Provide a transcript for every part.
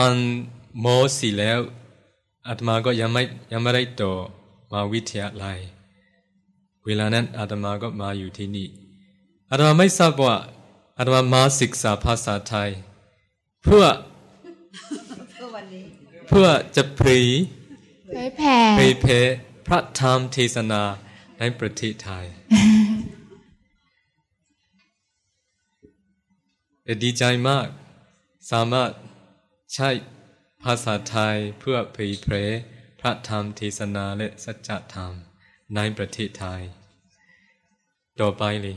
พันโมสีแล้วอาตมาก็ยังไม่ยังไม่ได้ต่อมาวิทยาลัย เวลานั้นอาตมาก็มาอยู่ที่นี่อาตมาไม่ทราบว่าอาตมามาศึกษาภาษาไทย เพื่อเพื่อจะเผยเผยแผ่เผยแผ่พระธรรมเทศนาในประเทศไทยแต่ดีใจมากสามารถ ใช้ภาษาไทยเพื่อเผยแผ่พระธรรมเทศนาและสัจธรรมในประเทศไทย ต่อไปเลย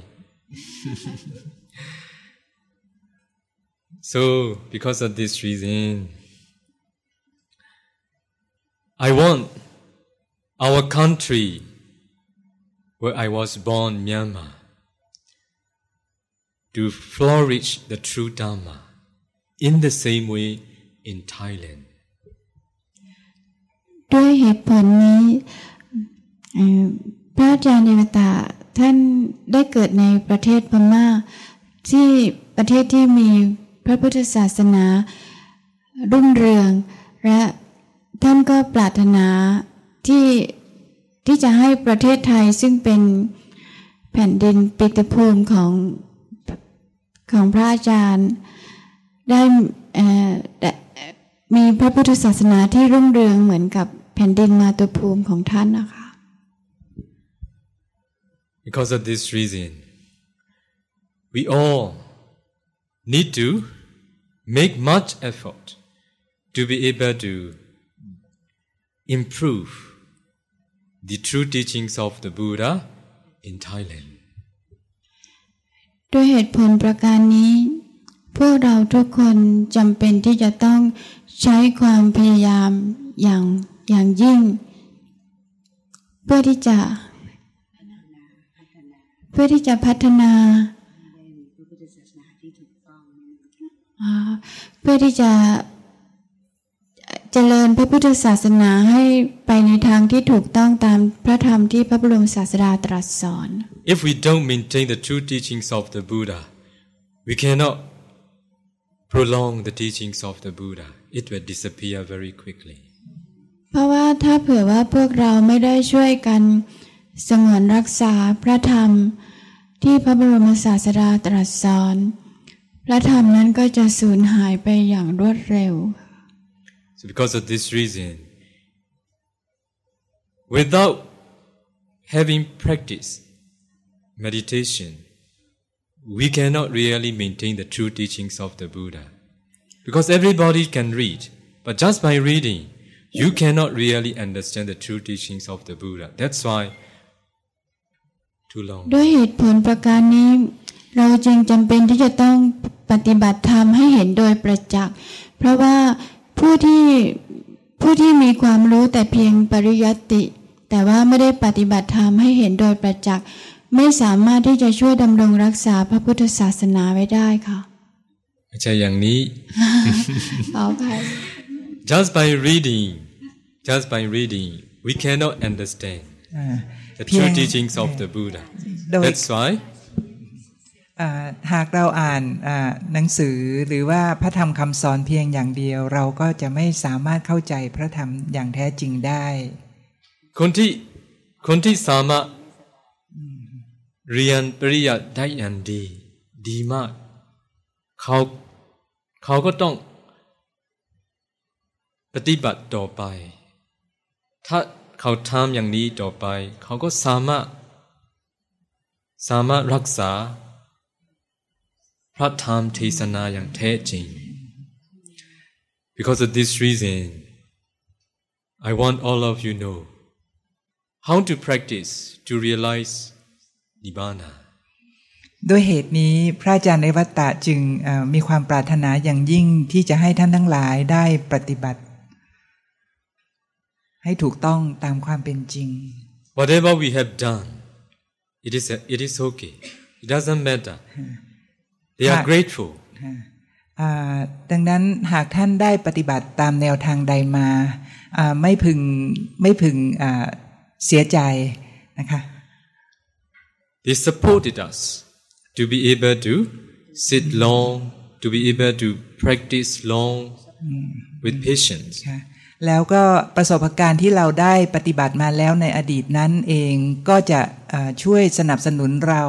so because of this reason I want our country where I was born Myanmar to flourish the true Dharma in the same way in Thailand ด้วยเหตุผลนี้พระอาจารย์เนวตาท่านได้เกิดในประเทศพม่า ที่ประเทศที่มีพระพุทธศาสนารุ่งเรือง และท่านก็ปรารถนาที่ที่จะให้ประเทศไทยซึ่งเป็นแผ่นดินปิตภูมิของของพระอาจารย์ได้ มีพระพุทธศาสนาที่รุ่งเรืองเหมือนกับแผ่นดินมาตุภูมิของท่านนะคะ Because of this reason, we all need to make much effort to be able to improve the true teachings of the Buddha in Thailand. ด้วยเหตุผลประการนี้ พวกเราทุกคนจำเป็นที่จะต้องใช้ความพยายามอย่างอย่างยิ่ง เพื่อที่จะ เพื่อที่จะพัฒนา เพื่อที่จะเจริญพระพุทธศาสนาให้ไปในทางที่ถูกต้องตามพระธรรมที่พระบรมศาสดาตรัสสอน If we don't maintain the true teachings of the Buddha, we cannot prolong the teachings of the Buddha. It will disappear very quickly. เพราะว่าถ้าเผื่อว่าพวกเราไม่ได้ช่วยกันสงวนรักษาพระธรรม ที่พระบรมศาสดาตรัสสอน พระธรรมนั้นก็จะสูญหายไปอย่างรวดเร็ว So, because of this reason, without having practiced meditation, we cannot really maintain the true teachings of the Buddha. Because everybody can read, but just by reading, you cannot really understand the true teachings of the Buddha. That's why too long. ด้วยเหตุผลประการนี้ เราจึงจำเป็นที่จะต้องปฏิบัติธรรมให้เห็นโดยประจักษ์ เพราะว่าผู้ที่ผู้ที่มีความรู้แต่เพียงปริยัติ แต่ว่าไม่ได้ปฏิบัติธรรมให้เห็นโดยประจักษ์ ไม่สามารถที่จะช่วยดำรงรักษาพระพุทธศาสนาไว้ได้ค่ะ ไม่ใช่อย่างนี้ขออภัย Just by reading, just by reading, we cannot understand อ่า the เพีย true ง teachings of the Buddha. โดย That's why อ่าหากเราอ่านอ่าหนังสือหรือว่าพระธรรมคำสอนเพียงอย่างเดียว เราก็จะไม่สามารถเข้าใจพระธรรมอย่างแท้จริงได้ คนที่คนที่สามารถ เรียนปริยัติได้อย่างดี ดีมาก เขาเขาก็ต้องปฏิบัติต่อไป ถ้าเขาทำอย่างนี้ต่อไป เขาก็สามารถ สามารถรักษา พระธรรมเทศนาอย่างแท้จริง Because of this reason I want all of you know how to practice to realize Nibbana. ด้วยเหตุนี้พระอาจารย์ในวัตตะจึงเอ่อมีความปรารถนาอย่างยิ่งที่จะให้ท่านทั้งหลายได้ปฏิบัติ ให้ถูกต้องตามความเป็นจริง Whatever we have done, it is, it is okay. It doesn't matter. They are Right. grateful. อ่าดังนั้นหากท่านได้ปฏิบัติตามแนวทางใดมาอ่าไม่พึงไม่พึงอ่าเสียใจนะคะ They supported us to be able to sit long, to be able to practice long, with patience. ค่ะแล้วก็ประสบการณ์ที่เราได้ปฏิบัติมาแล้วในอดีตนั้นเองก็จะเอ่อช่วยสนับสนุนเรา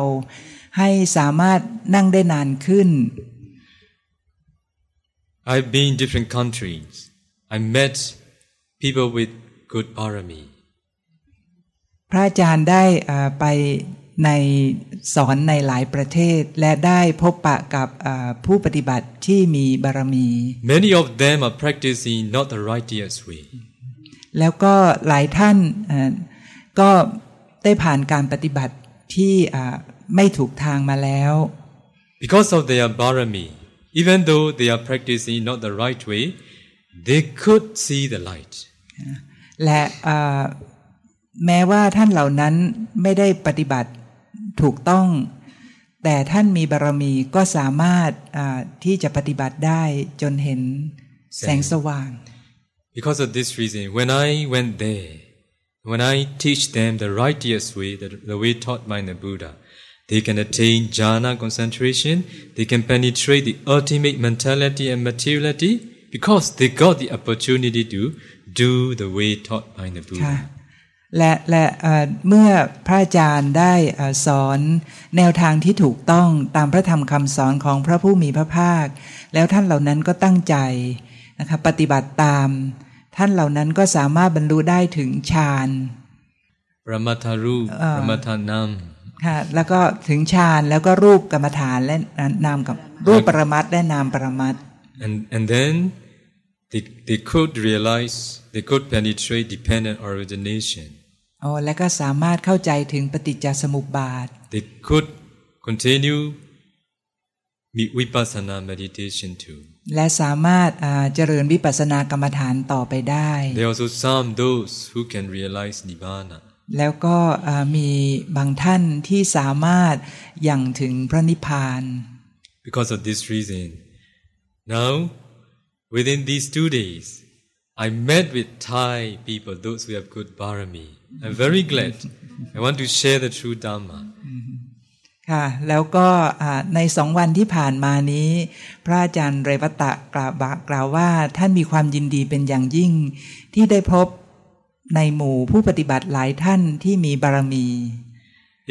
ให้สามารถนั่งได้นานขึ้น I've been in different countries. I met people with good parami. พระอาจารย์ได้เอ่อไป ในสอนในหลายประเทศและได้พบปะกับเอ่อผู้ปฏิบัติที่มีบารมี Many of them are practicing not the righteous way. แล้วก็หลายท่านเอ่อก็ได้ผ่านการปฏิบัติที่เอ่อไม่ถูกทางมาแล้ว Because of their barami, even though they are practicing not the right way, they could see the light. และเอ่อแม้ว่าท่านเหล่านั้นไม่ได้ปฏิบัติ ถูกต้อง แต่ท่านมีบารมีก็สามารถอ่าที่จะปฏิบัติได้จนเห็นแสงสว่าง Because of this reason, when I went there, when I teach them the righteous way, the, the way taught by the Buddha, they can attain jhana concentration, they can penetrate the ultimate mentality and materiality because they got the opportunity to do the way taught by the ค่ะ Buddha. และและเมื่อพระอาจารย์ได้สอนแนวทางที่ถูกต้องตามพระธรรมคำสอนของพระผู้มีพระภาค แล้วท่านเหล่านั้นก็ตั้งใจนะคะปฏิบัติตาม ท่านเหล่านั้นก็สามารถบรรลุได้ถึงฌาน Ramatharu, Ah. Ramathanam. ค่ะแล้วก็ถึงฌานแล้วก็รูปกรรมฐานและนามกับรูปปรมัตและนามปรมัต And, and then they, they could realize, they could penetrate dependent origination. อ๋อและก็สามารถเข้าใจถึงปฏิจจสมุปบาท They could continue mi- vipassana meditation too. และสามารถอ่าเจริญวิปัสสนากรรมฐานต่อไปได้ There are also some those who can realize nibbana. แล้วก็อ่ามีบางท่านที่สามารถอย่างถึงพระนิพพาน Because of this reason, now within these two days, I met with Thai people, those who have good barami. I'm very glad. I want to share the true Dhamma. ค่ะแล้วก็อ่าในสองวันที่ผ่านมานี้ พระอาจารย์เรวตะกล่าวบะกล่าวว่าท่านมีความยินดีเป็นอย่างยิ่ง ที่ได้พบในหมู่ผู้ปฏิบัติหลายท่านที่มีบารมี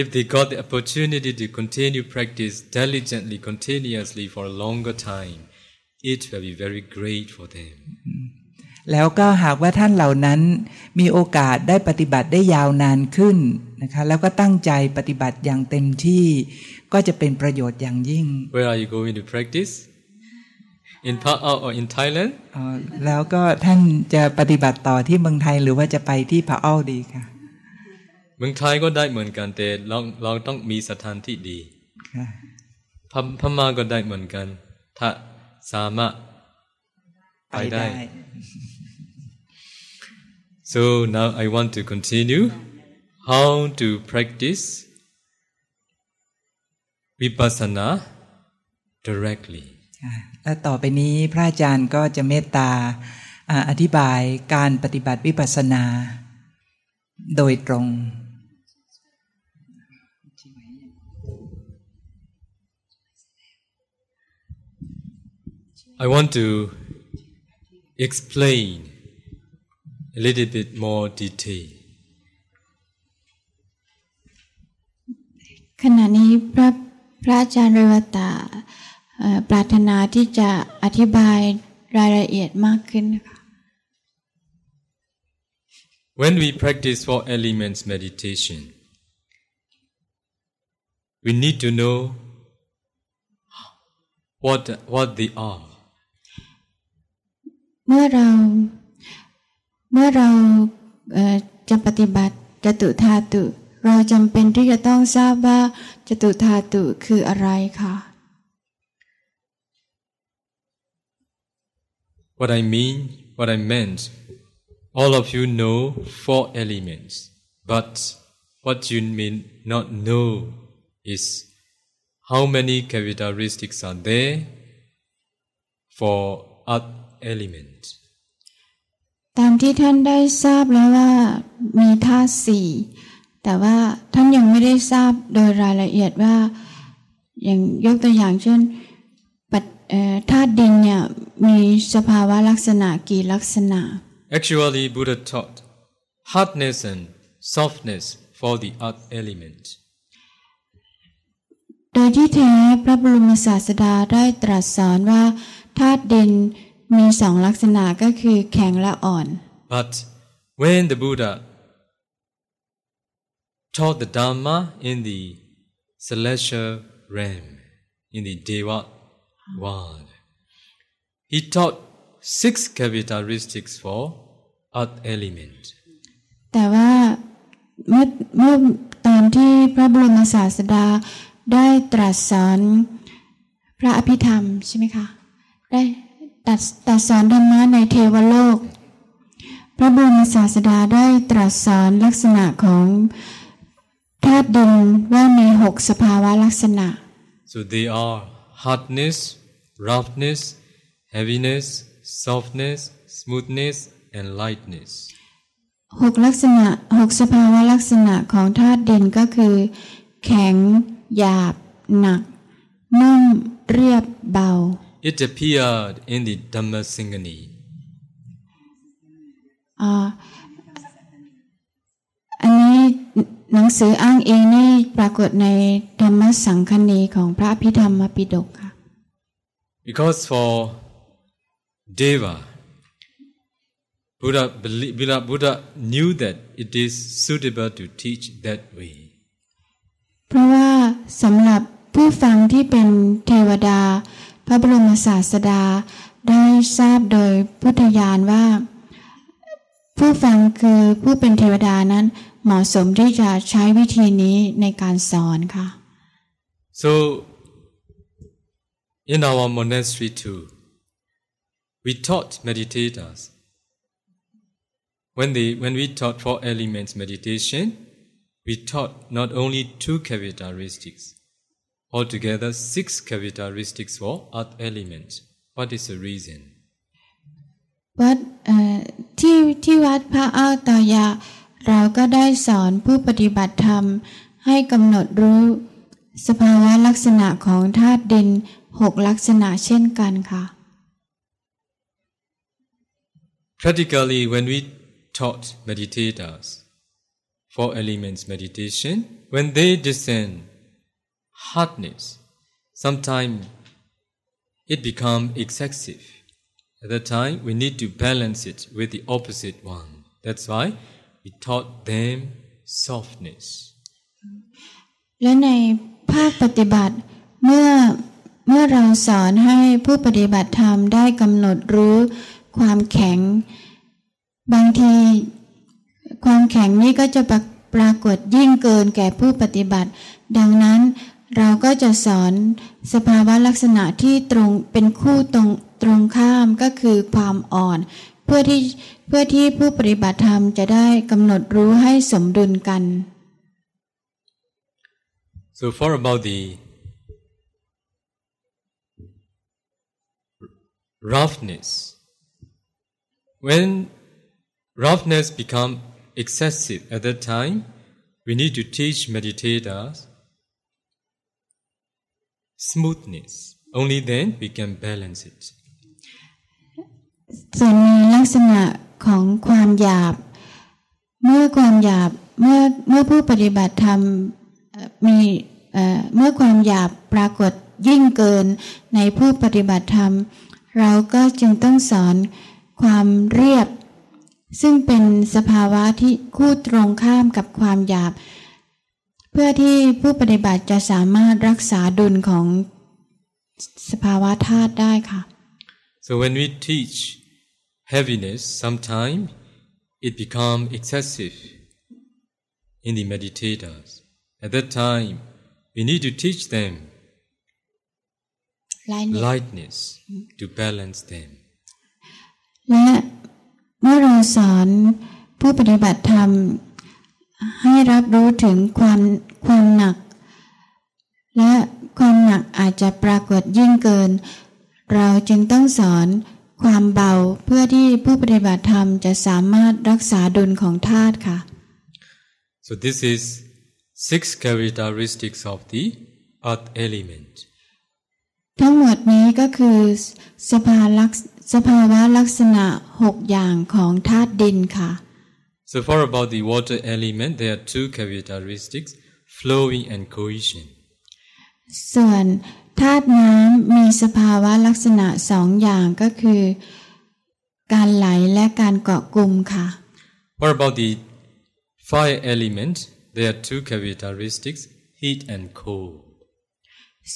If they got the opportunity to continue practice diligently, continuously for a longer time, it will be very great for them. แล้วก็หากว่าท่านเหล่านั้น มีโอกาสได้ปฏิบัติได้ยาวนานขึ้นนะคะแล้วก็ตั้งใจปฏิบัติอย่างเต็มที่ ก็จะเป็นประโยชน์อย่างยิ่ง Where are you going to practice? In Pa'ao or in Thailand? เอ่อแล้วก็ท่านจะปฏิบัติต่อที่เมืองไทยหรือว่าจะไปที่พะอ้อดีค่ะ เมืองไทยก็ได้เหมือนกันแต่เราเราต้องมีสถานที่ดีค่ะพมพม่าก็ได้เหมือนกัน ถ้าสามารถไปได้ So now I want to continue how to practice vipassana directly. ค่ะและต่อไปนี้พระอาจารย์ก็จะเมตตาอ่าอธิบายการปฏิบัติวิปัสสนา โดยตรง I want to explain a little bit more detail. ขณะนี้พระพระอาจารย์เรวตาเอ่อปรารถนาที่จะอธิบายรายละเอียดมากขึ้นนะคะ When we practice four elements meditation, we need to know what, what they are. เมื่อเรา เมื่อเราจะปฏิบัติจตุธาตุ เราจำเป็นที่จะต้องทราบว่าจตุธาตุคืออะไรค่ะ What I mean, what I meant, all of you know four elements, but what you may not know is how many characteristics are there for earth element. ตามที่ท่านได้ทราบแล้วว่ามีธาตุสี่แต่ว่าท่านยังไม่ได้ทราบโดยรายละเอียดว่า อย่างยกตัวอย่างเช่นปัจเอ่อธาตุดินเนี่ยมีสภาวะลักษณะกี่ลักษณะ Actually, Buddha taught hardness and softness for the earth element. โดยที่แท้พระบรมศาสดาได้ตรัสสอนว่าธาตุดิน มีสองลักษณะก็คือแข็งและอ่อน But when the Buddha taught the Dhamma in the celestial realm, in the Deva world, he taught six characteristics for earth element. แต่ว่าเมื่อเมื่อตอนที่พระบรมศาสดาได้ตรัสสอนพระอภิธรรมใช่ไหมคะได้ ตรัสตรัสสอนธรรมะในเทวโลก พระบรมศาสดาได้ตรัสสอนลักษณะของธาตุดินว่ามีหกสภาวะลักษณะ So they are hardness, roughness, heaviness, softness, smoothness, and lightness. หกลักษณะหกสภาวะลักษณะของธาตุดินก็คือ แข็ง หยาบ หนัก นุ่ม เรียบเบา It appeared in the Dhammasingani. อ่าอันนี้หนังสืออ้างอิงนี่ปรากฏในธรรมสังคณีของพระพิธรรมปิฎกค่ะ Because for Deva, Buddha, belie- Buddha, Buddha knew that it is suitable to teach that way. เพราะว่าสำหรับผู้ฟังที่เป็นเทวดา พระบรมศาสดาได้ทราบโดยพุทธญาณว่า ผู้ฟังคือผู้เป็นเทวดานั้นเหมาะสมที่จะใช้วิธีนี้ในการสอนค่ะ So, in our monastery too, we taught meditators. When, they, when we taught four elements meditation, we taught not only two characteristics, altogether six characteristics for earth element. What is the reason? วัดเอ่อที่ที่วัดพระอ้าวตอยา เราก็ได้สอนผู้ปฏิบัติธรรม ให้กำหนดรู้ สภาวะลักษณะของธาตุดินหกลักษณะเช่นกันค่ะ Practically, when we taught meditators four elements meditation, when they descend hardness, sometimes it become excessive. At that time, we need to balance it with the opposite one. That's why we taught them softness. และในภาคปฏิบัติเมื่อเมื่อเราสอนให้ผู้ปฏิบัติธรรมได้กำหนดรู้ความแข็ง บางทีความแข็งนี้ก็จะปรากฏยิ่งเกินแก่ผู้ปฏิบัติ ดังนั้น เราก็จะสอนสภาวะลักษณะที่ตรงเป็นคู่ตรงตรงข้ามก็คือความอ่อน เพื่อที่เพื่อที่ผู้ปฏิบัติธรรมจะได้กำหนดรู้ให้สมดุลกัน So, for about the roughness, when roughness become excessive at that time, we need to teach meditators smoothness. Only then we can balance it. ส่วนในลักษณะของความหยาบ เมื่อความหยาบเมื่อเมื่อผู้ปฏิบัติธรรมมีเมื่อความหยาบปรากฏยิ่งเกินในผู้ปฏิบัติธรรม เราก็จึงต้องสอนความเรียบ ซึ่งเป็นสภาวะที่คู่ตรงข้ามกับความหยาบ เพื่อที่ผู้ปฏิบัติจะสามารถรักษาดุลของสภาวะธาตุได้ค่ะ So when we teach heaviness, sometimes it become excessive in the meditators. At that time, we need to teach them lightness to balance them. และเมื่อเราสอนผู้ปฏิบัติธรรม ให้รับรู้ถึงความความหนัก และความหนักอาจจะปรากฏยิ่งเกิน เราจึงต้องสอนความเบาเพื่อที่ผู้ปฏิบัติธรรมจะสามารถรักษาดุลของธาตุค่ะ So this is six characteristics of the earth element. ทั้งหมดนี้ก็คือสภาลักษสภาวะลักษณะหกอย่างของธาตุดินค่ะ So for about the water element, there are two characteristics, flowing and cohesion. ส่วนธาตุน้ำมีสภาวะลักษณะสองอย่างก็คือ การไหลและการเกาะกลุ่มค่ะ What about the fire element? There are two characteristics, heat and cold.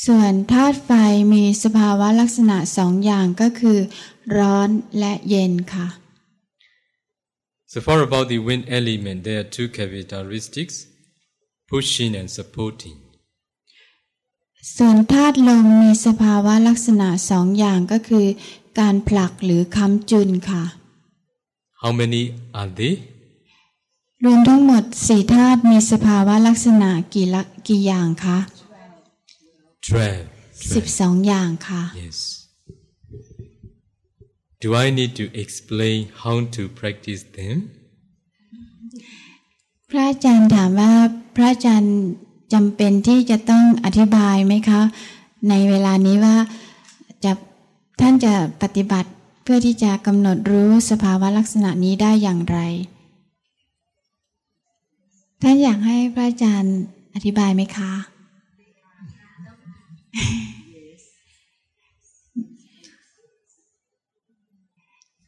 ส่วนธาตุไฟมีสภาวะลักษณะสองอย่างก็คือ ร้อนและเย็นค่ะ So for about the wind element, there are two characteristics, pushing and supporting. ส่วนธาตุลมมีสภาวะลักษณะสองอย่างก็คือการผลักหรือค้ำจุนค่ะ How many are they? รวมทั้งหมดสี่ธาตุมีสภาวะลักษณะกี่ละกี่อย่างคะ Twelve. สิบ Twelve. สองอย่างค่ะ Yes. Do I need to explain how to practice them? พระอาจารย์ถามว่าพระอาจารย์จำเป็นที่จะต้องอธิบายไหมคะ ในเวลานี้ว่าจะท่านจะปฏิบัติเพื่อที่จะกำหนดรู้สภาวะลักษณะนี้ได้อย่างไร ท่านอยากให้พระอาจารย์อธิบายไหมคะ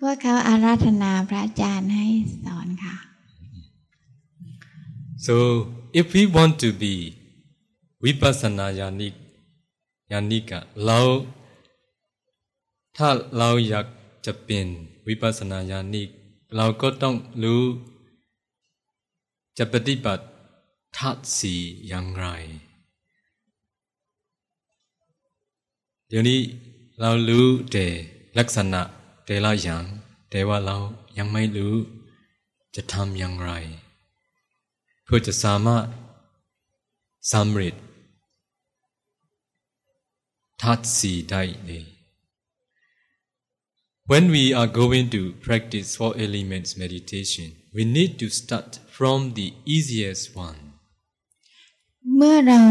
วกเขาอาราธนาพระอาจารย์ให้สอนค่ะ So, if we want to be vipassana yanik, yanika, เราถ้าเราอยากจะเป็นวิปัสสนาญาณิก เราก็ต้องรู้ จะปฏิบัติธาตุสี่อย่างไร เดี๋ยวนี้เรารู้แต่ลักษณะ แต่ละอย่าง แต่ว่าเรายังไม่รู้ จะทำอย่างไร เพื่อจะสามารถสำเร็จทัดสีได้เลย When we are going to practice four elements meditation, we need to start from the easiest one. เมื่อเรา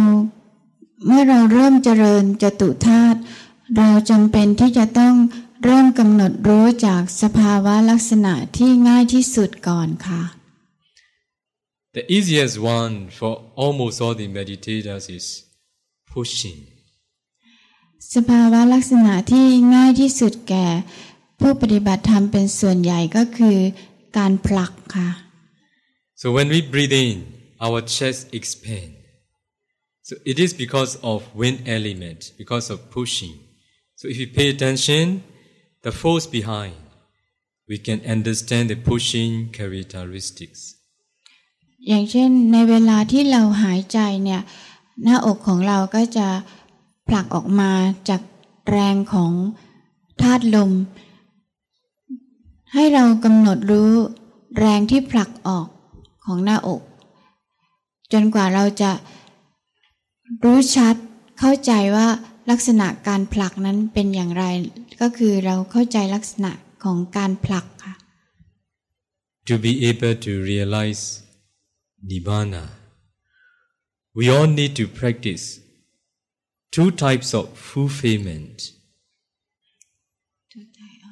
เมื่อเราเริ่มเจริญจตุธาตุเราจำเป็นที่จะต้อง เริ่มกำหนดรู้จากสภาวะลักษณะที่ง่ายที่สุดก่อนค่ะ The easiest one for almost all the meditators is pushing. สภาวะลักษณะที่ง่ายที่สุดแก่ ผู้ปฏิบัติธรรมเป็นส่วนใหญ่ก็คือการผลักค่ะ So when we breathe in, our chest expand. So it is because of wind element, because of pushing. So if you pay attention, the force behind, we can understand the pushing characteristics. อย่างเช่นในเวลาที่เราหายใจเนี่ยหน้าอกของเราก็จะผลักออกมาจากแรงของธาตุลม ให้เรากำหนดรู้แรงที่ผลักออกของหน้าอก จนกว่าเราจะรู้ชัดเข้าใจว่า ลักษณะการผลักนั้นเป็นอย่างไร ก็คือเราเข้าใจลักษณะของการผลักค่ะ To be able to realize Nibbana, we all need to practice two types of fulfillment.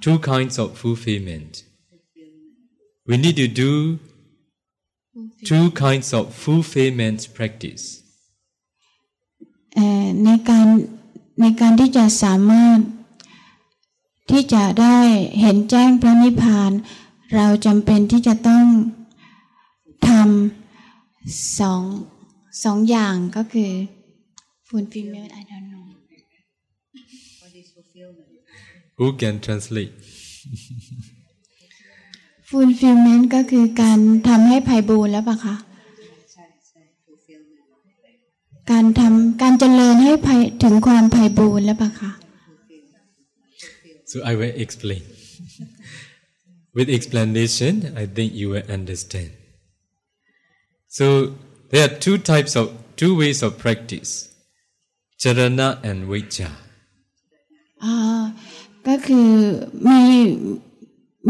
Two kinds of fulfillment. We need to do two kinds of fulfillment practice. เอ่อในการ ในการที่จะสามารถ ที่จะได้เห็นแจ้งพระนิพพาน เราจำเป็นที่จะต้องทำสองสองอย่างก็คือ fulfillment I don't know Who can translate? fulfillment ก็คือการทำให้ภัยบูรณ์แล้วปะคะ การทำการเจริญให้ภัยถึงความภัยบูรณ์แล้วปะคะ So I will explain. With explanation, I think you will understand. So there are two types of two ways of practice. Charana and Vajja. อ่าก็คือมี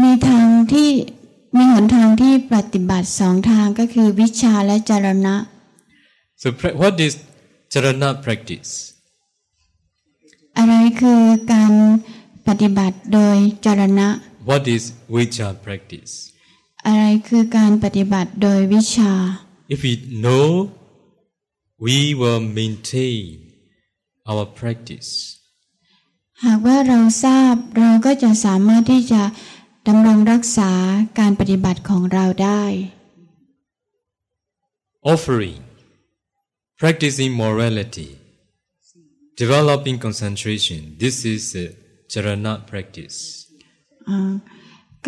มีทางที่มีหนทางที่ปฏิบัติสองทางก็คือวิชาและจารณะ So pra- what is Charana practice? อะไรคือการปฏิบัติโดยจรณะ What is Vicha practice? อะไรคือการปฏิบัติโดยวิชา If we know, we will maintain our practice. หากว่าเราทราบเราก็จะสามารถที่จะดำรงรักษาการปฏิบัติของเราได้ Offering, practicing morality, developing concentration. This is a charana practice. อ่า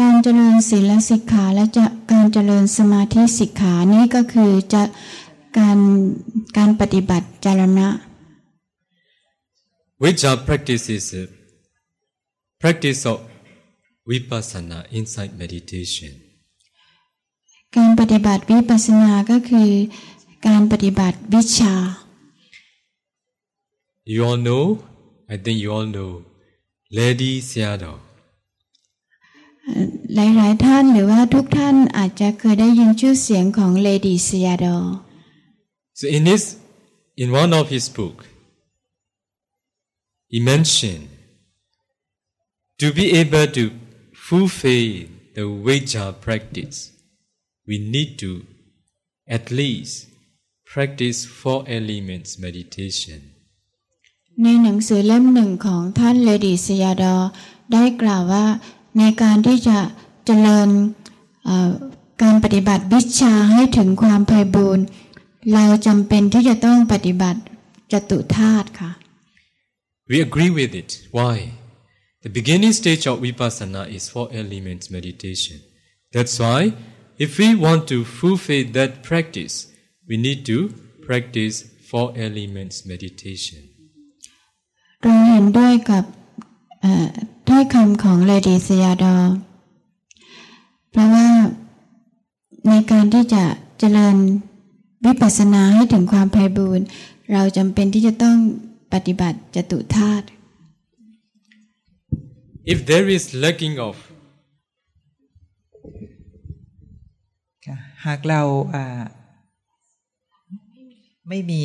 การเจริญศีลสิกขาและจะการเจริญสมาธิสิกขานี้ก็คือจะการการปฏิบัติจารณะ Vicha practice is a practice of vipassana inside meditation. การปฏิบัติวิปัสสนาก็คือ การปฏิบัติวิชา You all know, I think you all know, Lady Seattle. หลาย ๆ ท่านหรือว่าทุกท่านอาจจะเคยได้ยินชื่อเสียงของเลดี้ซียาดอ So in his, in one of his book, he mentioned to be able to fulfill the Vajja practice, we need to at least practice four elements meditation. ในหนังสือเล่มหนึ่งของท่านเลดี้ซียาดอ ได้กล่าวว่าในการที่จะเจริญเอ่อการปฏิบัติวิชาให้ถึงความไพบูรณ์เราจำเป็นที่จะต้องปฏิบัติจตุธาตุค่ะ We agree with it. Why? The beginning stage of vipassana is four elements meditation. That's why if we want to fulfill that practice, we need to practice four elements meditation. เราเห็นด้วยกับเอ่อถ้อยคำของเลดี้สยาดอเพราะว่าในการที่จะเจริญวิปัสสนาให้ถึงความไพบูรณ์เราจำเป็นที่จะต้องปฏิบัติจตุธาตุ If there is lacking of ค่ะหากเราอ่า ไม่มี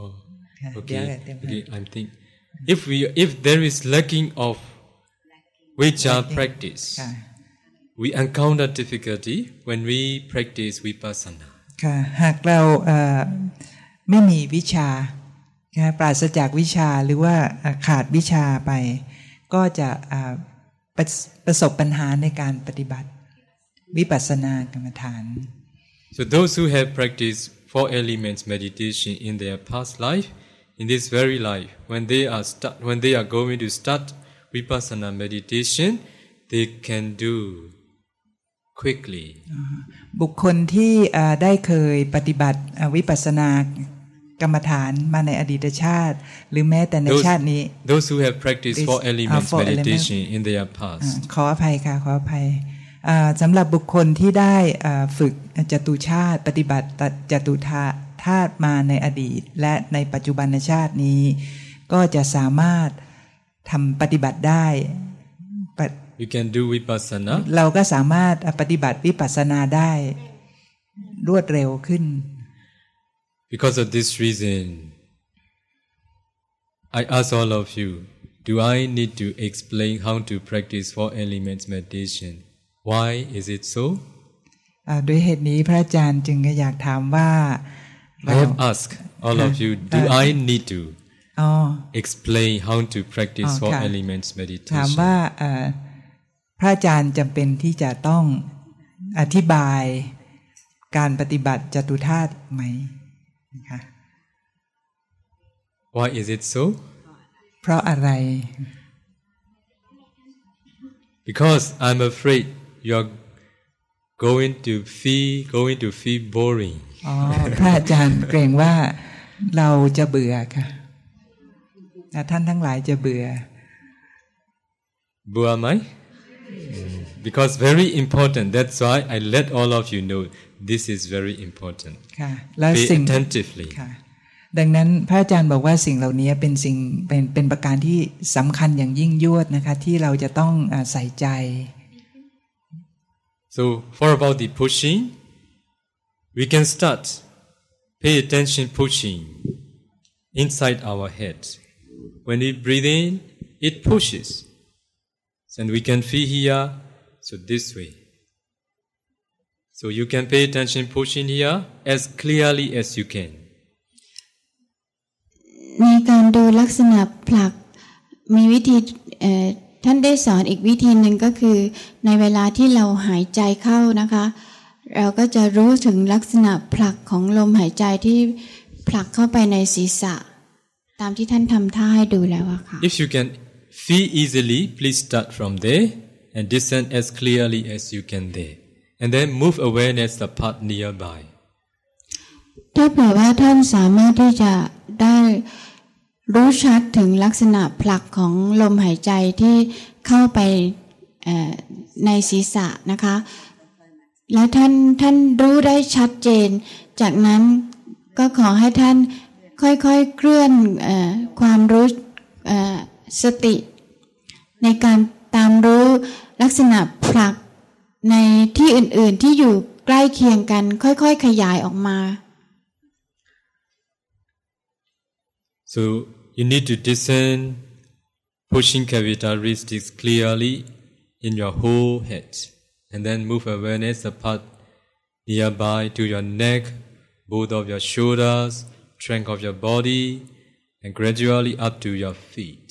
oh, ค่ะเดี๋ยว okay, เต็มให้ okay, I'm thinking. If we if there is lacking of vicha practice, ค่ะ we encounter difficulty when we practice vipassana. ค่ะหากเราเอ่อไม่มีวิชาค่ะปราศจากวิชาหรือว่าอ่าขาดวิชาไป ก็จะอ่าประประสบปัญหาในการปฏิบัติ วิปัสสนากรรมฐาน So those who have practiced four elements meditation in their past life, in this very life, when they are start, when they are going to start vipassana meditation, they can do quickly. บุคคลที่อ่าได้เคยปฏิบัติอ่าวิปัสสนากรรมฐานมาในอดีตชาติ หรือแม้แต่ใน Those, ชาตินี้ those who have practiced This- four uh, elements four meditation in their อ่า past, ขออภัยค่ะขออภัยอ่า สำหรับบุคคลที่ได้อ่าฝึกจตุชาติ ปฏิบัติจตุธาธาตุมาในอดีต และในปัจจุบันชาตินี้ ก็จะสามารถทำปฏิบัติได้ปะ you can do vipassana เราก็สามารถปฏิบัติวิปัสสนาได้ รวดเร็วขึ้น Because of this reason, I ask all of you, do I need to explain how to practice four elements meditation? Why is it so? อ่าด้วยเหตุนี้พระอาจารย์จึงอยากถามว่า I have asked all of you, do I need to อ๋อ explain how to practice Oh, four okay. elements ถาม meditation? ว่าเอ่อพระอาจารย์จำเป็นที่จะต้องอธิบายการปฏิบัติจตุธาตุไหมนะคะ Why is it so? เพราะอะไร Because I'm afraid you're going to feel going to feel boring. อ๋อพระอาจารย์เกรงว่าเราจะเบื่อค่ะอะท่านทั้งหลายจะเบื่อ Buamai? Because very important. That's why I let all of you know this is very important. ค่ะและ Pay สิ่ง attentively. ค่ะดังนั้นพระอาจารย์บอกว่าสิ่งเหล่านี้เป็นสิ่งเป็นเป็นประการที่สำคัญอย่างยิ่งยวดนะคะที่เราจะต้องอ่าใส่ใจ So for about the pushing, we can start. Pay attention pushing inside our head. when we breathe in, it pushes. And we can feel here, so this way. So you can pay attention pushing here as clearly as you can. ในการดูลักษณะผลักมีวิธีเอ่อ ท่านได้สอนอีกวิธีหนึ่งก็คือ ในเวลาที่เราหายใจเข้านะคะ เราก็จะรู้ถึงลักษณะผลักของลมหายใจที่ผลักเข้าไปในศีรษะ ตามที่ท่านทำท่าให้ดูแล้วอะค่ะ If you can feel easily, please start from there and descend as clearly as you can there. And then move awareness the part nearby. ถ้าเผื่อว่าท่านสามารถที่จะได้ รู้ชัดถึงลักษณะผลักของลมหายใจที่เข้าไปในศีรษะนะคะ และท่านท่านรู้ได้ชัดเจน จากนั้นก็ขอให้ท่านค่อยๆเคลื่อนอความรู้สติ ในการตามรู้ลักษณะผลักในที่อื่นๆที่อยู่ใกล้เคียงกันค่อยๆขยายออกมา So you need to discern pushing characteristics clearly in your whole head. And then move awareness the part nearby to your neck, both of your shoulders, trunk of your body, and gradually up to your feet.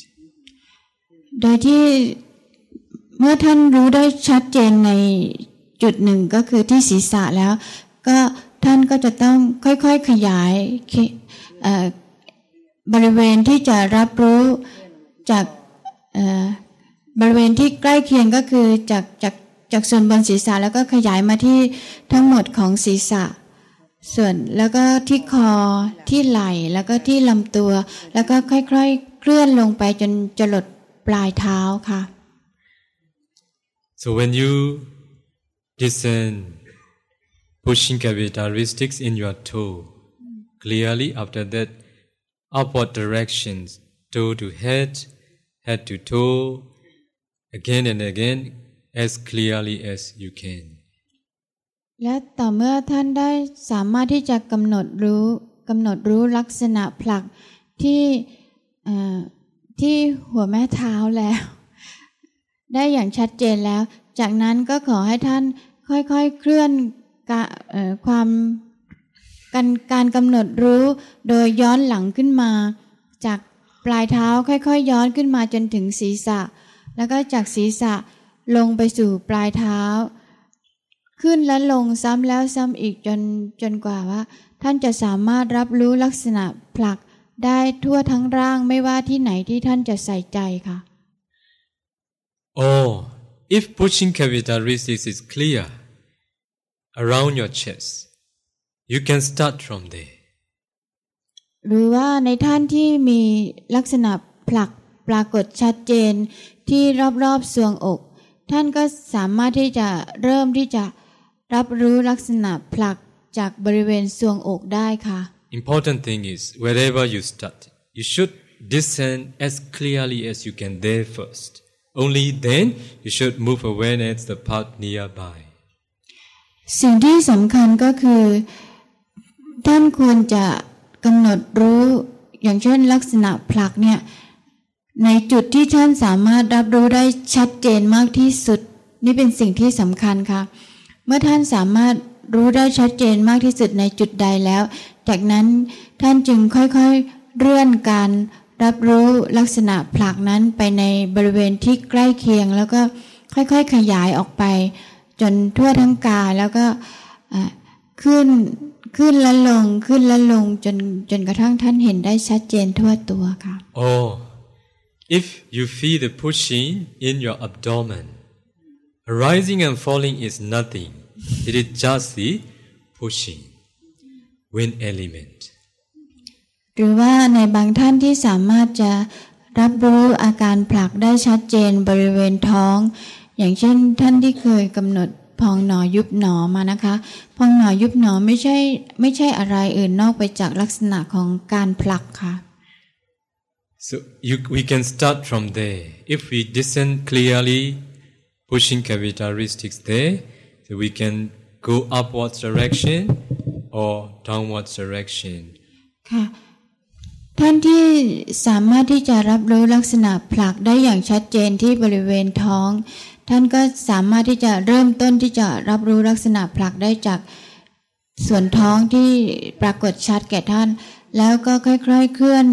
โดยที่เมื่อท่านรู้ได้ชัดเจนในจุดหนึ่งก็คือที่ศีรษะแล้ว ก็ท่านก็จะต้องค่อยๆขยายเอ่อ บริเวณที่จะรับรู้จากบริเวณที่ใกล้เคียงก็คือจากจากจากส่วนบนศีรษะแล้วก็ขยายมาที่ทั้งหมดของศีรษะ ส่วนแล้วก็ที่คอที่ไหล่แล้วก็ที่ลำตัว แล้วก็ค่อยๆเคลื่อนลงไปจนจลดปลายเท้าค่ะ So when you discern pushing characteristics in your toe, clearly after that, upward directions, toe to head, head to toe, again and again, as clearly as you can. และต่อเมื่อท่านได้สามารถที่จะกำหนดรู้กำหนดรู้ลักษณะผลักที่ที่หัวแม่เท้าแล้ว ได้อย่างชัดเจนแล้ว จากนั้นก็ขอให้ท่านค่อยๆเคลื่อนอความ การการกำหนดรู้โดยย้อนหลังขึ้นมา จากปลายเท้าค่อยๆ ย้อนขึ้นมาจนถึงศีรษะ แล้วก็จากศีรษะลงไปสู่ปลายเท้า ขึ้นและลงซ้ำแล้วซ้ำอีกจนจนกว่าว่า ท่านจะสามารถรับรู้ลักษณะผลักได้ทั่วทั้งร่างไม่ว่าที่ไหนที่ท่านจะใส่ใจค่ะ Or if pushing characteristics is clear around your chest, you can start from there. หรือว่าในท่านที่มีลักษณะผลักปรากฏชัดเจนที่รอบๆทรวงอก ท่านก็สามารถที่จะเริ่มที่จะรับรู้ลักษณะผลักจากบริเวณทรวงอกได้ค่ะ Important thing is wherever you start, you should discern as clearly as you can there first. Only then you should move awareness the part nearby. สิ่งที่สำคัญก็คือ ท่านควรจะกำหนดรู้อย่างเช่นลักษณะผลักเนี่ยในจุดที่ท่านสามารถรับรู้ได้ชัดเจนมากที่สุด นี่เป็นสิ่งที่สำคัญค่ะ เมื่อท่านสามารถรู้ได้ชัดเจนมากที่สุดในจุดใดแล้ว จากนั้นท่านจึงค่อยๆเลื่อนการรับรู้ลักษณะผลักนั้นไปในบริเวณที่ใกล้เคียง แล้วก็ค่อยๆขยายออกไป จนทั่วทั้งกายแล้วก็ขึ้น ขึ้นและลงขึ้นและลงจนจนกระทั่งท่านเห็นได้ชัดเจนทั่วตัวค่ะ Or if you feel the pushing in your abdomen, rising and falling is nothing. It is just the pushing, wind element. หรือว่าในบางท่านที่สามารถจะรับรู้อาการผลักได้ชัดเจนบริเวณท้อง อย่างเช่นท่านที่เคยกำหนด พองหนอยุบหนอมานะคะ พองหนอยุบหนอไม่ใช่ไม่ใช่อะไรอื่นนอกไปจากลักษณะของการผลักค่ะ So you, we can start from there. If we discern clearly, pushing characteristics there, so we can go upwards direction or downwards direction. ค่ะท่านที่สามารถที่จะรับรู้ลักษณะผลักได้อย่างชัดเจนที่บริเวณท้อง ท่านก็สามารถที่จะเริ่มต้นที่จะรับรู้ลักษณะผลักได้จากส่วนท้องที่ปรากฏชัดแก่ท่าน แล้วก็ค่อยๆเคลื่อน